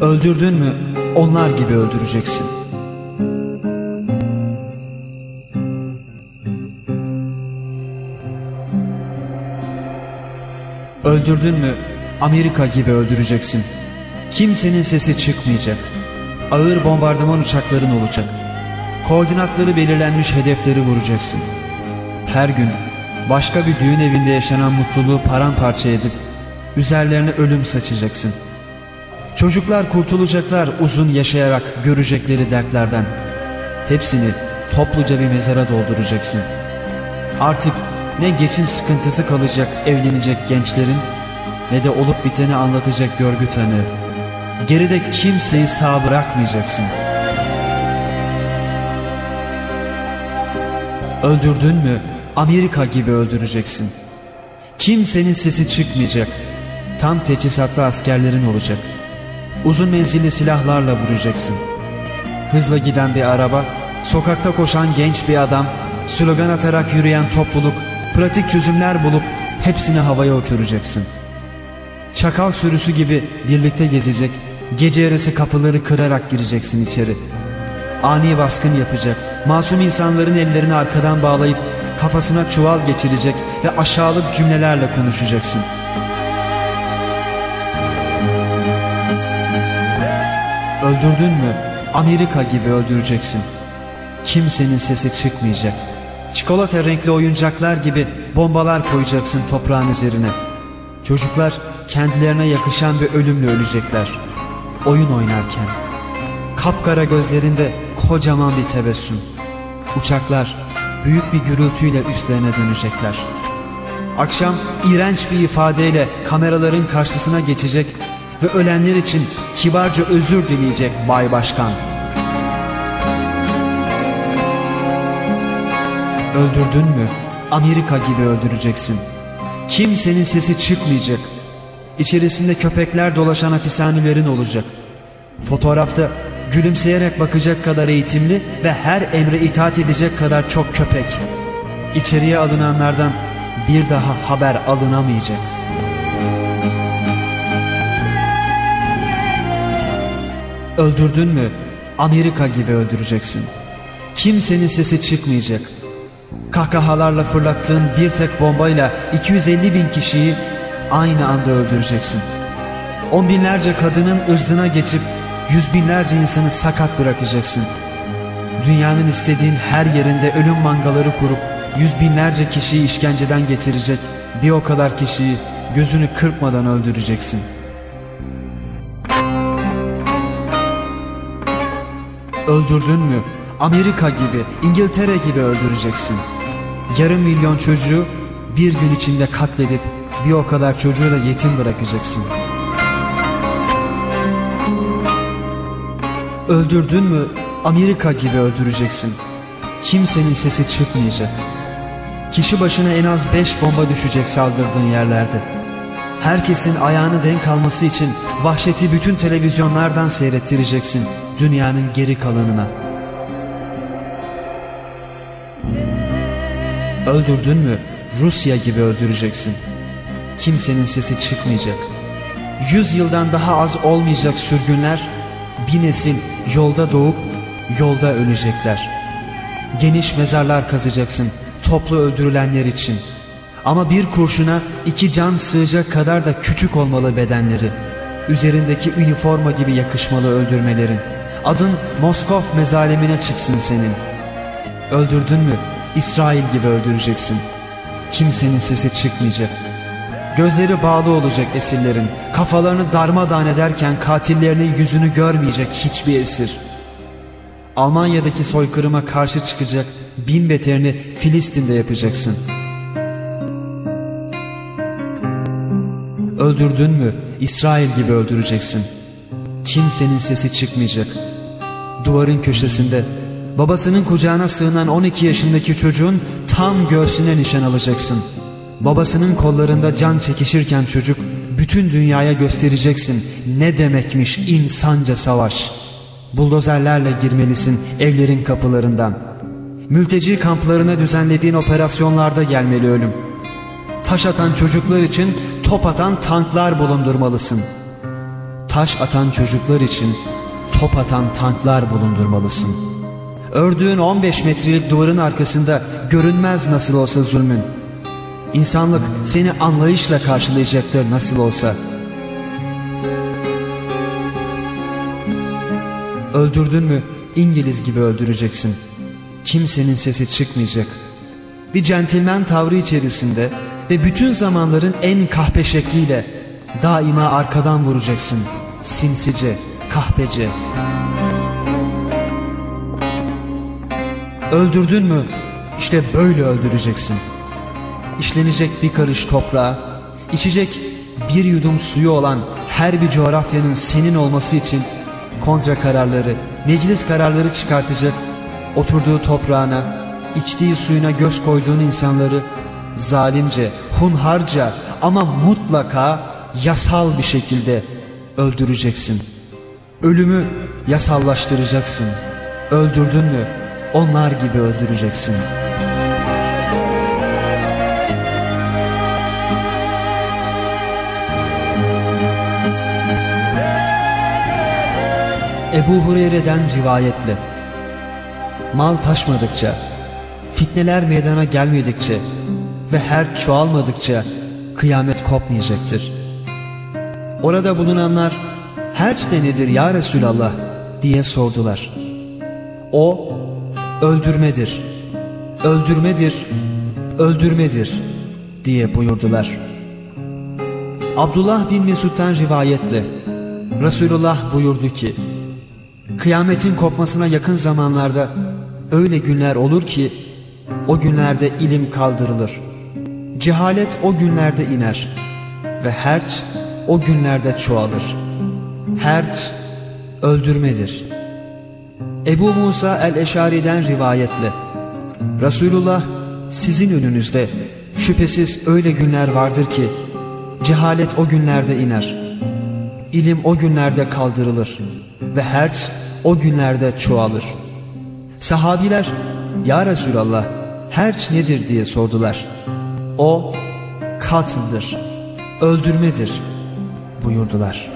Öldürdün mü onlar gibi öldüreceksin. Öldürdün mü Amerika gibi öldüreceksin. Kimsenin sesi çıkmayacak. Ağır bombardıman uçakların olacak. Koordinatları belirlenmiş hedefleri vuracaksın. Her gün başka bir düğün evinde yaşanan mutluluğu paramparça edip üzerlerine ölüm saçacaksın. Çocuklar kurtulacaklar uzun yaşayarak görecekleri dertlerden. Hepsini topluca bir mezara dolduracaksın. Artık ne geçim sıkıntısı kalacak evlenecek gençlerin ne de olup biteni anlatacak görgü tanığı. Geride kimseyi sağ bırakmayacaksın. Öldürdün mü Amerika gibi öldüreceksin. Kimsenin sesi çıkmayacak. Tam teçhizatlı askerlerin olacak. Uzun menzilli silahlarla vuracaksın. Hızla giden bir araba, sokakta koşan genç bir adam, slogan atarak yürüyen topluluk, pratik çözümler bulup hepsini havaya uçuracaksın. Çakal sürüsü gibi birlikte gezecek, gece yarısı kapıları kırarak gireceksin içeri. Ani baskın yapacak, masum insanların ellerini arkadan bağlayıp kafasına çuval geçirecek ve aşağılık cümlelerle konuşacaksın. Öldürdün mü Amerika gibi öldüreceksin. Kimsenin sesi çıkmayacak. Çikolata renkli oyuncaklar gibi bombalar koyacaksın toprağın üzerine. Çocuklar kendilerine yakışan bir ölümle ölecekler. Oyun oynarken. Kapkara gözlerinde kocaman bir tebessüm. Uçaklar büyük bir gürültüyle üstlerine dönecekler. Akşam iğrenç bir ifadeyle kameraların karşısına geçecek ve ölenler için kibarca özür dileyecek Bay Başkan. Öldürdün mü Amerika gibi öldüreceksin. Kimsenin sesi çıkmayacak. İçerisinde köpekler dolaşan hapishanelerin olacak. Fotoğrafta gülümseyerek bakacak kadar eğitimli ve her emre itaat edecek kadar çok köpek. İçeriye alınanlardan bir daha haber alınamayacak. Öldürdün mü Amerika gibi öldüreceksin. Kimsenin sesi çıkmayacak. Kahkahalarla fırlattığın bir tek bombayla 250 bin kişiyi aynı anda öldüreceksin. On binlerce kadının ırzına geçip yüz binlerce insanı sakat bırakacaksın. Dünyanın istediğin her yerinde ölüm mangaları kurup yüz binlerce kişiyi işkenceden geçirecek bir o kadar kişiyi gözünü kırpmadan öldüreceksin. Öldürdün mü Amerika gibi, İngiltere gibi öldüreceksin. Yarım milyon çocuğu bir gün içinde katledip bir o kadar çocuğu da yetim bırakacaksın. Öldürdün mü Amerika gibi öldüreceksin. Kimsenin sesi çıkmayacak. Kişi başına en az beş bomba düşecek saldırdığın yerlerde. Herkesin ayağını denk alması için vahşeti bütün televizyonlardan seyrettireceksin dünyanın geri kalanına. Öldürdün mü Rusya gibi öldüreceksin. Kimsenin sesi çıkmayacak. Yüz yıldan daha az olmayacak sürgünler bir nesil yolda doğup yolda ölecekler. Geniş mezarlar kazacaksın toplu öldürülenler için. Ama bir kurşuna iki can sığacak kadar da küçük olmalı bedenleri. Üzerindeki üniforma gibi yakışmalı öldürmelerin. Adın Moskov mezalemine çıksın senin. Öldürdün mü İsrail gibi öldüreceksin. Kimsenin sesi çıkmayacak. Gözleri bağlı olacak esirlerin. Kafalarını darmadağın ederken katillerinin yüzünü görmeyecek hiçbir esir. Almanya'daki soykırıma karşı çıkacak bin beterini Filistin'de yapacaksın. Öldürdün mü İsrail gibi öldüreceksin. Kimsenin sesi çıkmayacak. Duvarın köşesinde babasının kucağına sığınan 12 yaşındaki çocuğun tam göğsüne nişan alacaksın. Babasının kollarında can çekişirken çocuk bütün dünyaya göstereceksin ne demekmiş insanca savaş. Buldozerlerle girmelisin evlerin kapılarından. Mülteci kamplarına düzenlediğin operasyonlarda gelmeli ölüm. Taş atan çocuklar için top atan tanklar bulundurmalısın. taş atan çocuklar için top atan tanklar bulundurmalısın. Ördüğün 15 metrelik duvarın arkasında görünmez nasıl olsa zulmün. İnsanlık seni anlayışla karşılayacaktır nasıl olsa. Öldürdün mü İngiliz gibi öldüreceksin. Kimsenin sesi çıkmayacak. Bir centilmen tavrı içerisinde ve bütün zamanların en kahpe şekliyle daima arkadan vuracaksın. Sinsice, kahpece. Öldürdün mü işte böyle öldüreceksin. İşlenecek bir karış toprağa, içecek bir yudum suyu olan her bir coğrafyanın senin olması için kontra kararları, meclis kararları çıkartacak, oturduğu toprağına, içtiği suyuna göz koyduğun insanları zalimce, hunharca ama mutlaka yasal bir şekilde öldüreceksin. Ölümü yasallaştıracaksın. Öldürdün mü onlar gibi öldüreceksin. Ebu Hureyre'den rivayetle Mal taşmadıkça, fitneler meydana gelmedikçe ve her çoğalmadıkça kıyamet kopmayacaktır. Orada bulunanlar herç de nedir ya Resulallah diye sordular. O öldürmedir, öldürmedir, öldürmedir diye buyurdular. Abdullah bin Mesud'dan rivayetle Resulullah buyurdu ki Kıyametin kopmasına yakın zamanlarda öyle günler olur ki o günlerde ilim kaldırılır. Cehalet o günlerde iner ve herç o günlerde çoğalır. Herç öldürmedir. Ebu Musa el-Eşari'den rivayetle Resulullah sizin önünüzde şüphesiz öyle günler vardır ki cehalet o günlerde iner. İlim o günlerde kaldırılır ve herç o günlerde çoğalır. Sahabiler ya Resulallah herç nedir diye sordular. O katıldır, öldürmedir buyurdular.